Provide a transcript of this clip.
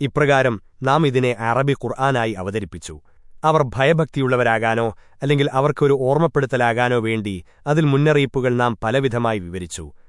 ഇപ്രകാരം നാം ഇതിനെ അറബി ഖുർആനായി അവതരിപ്പിച്ചു. അവർ ഭയഭക്തിയുള്ളവരാകാനോ അല്ലെങ്കിൽ അവർക്കൊരു ഓർമ്മപ്പെടുത്തലാകാനോ വേണ്ടി അതിൽ മുന്നറിയിപ്പുകൾ നാം പലവിധമായി വിവരിച്ചു.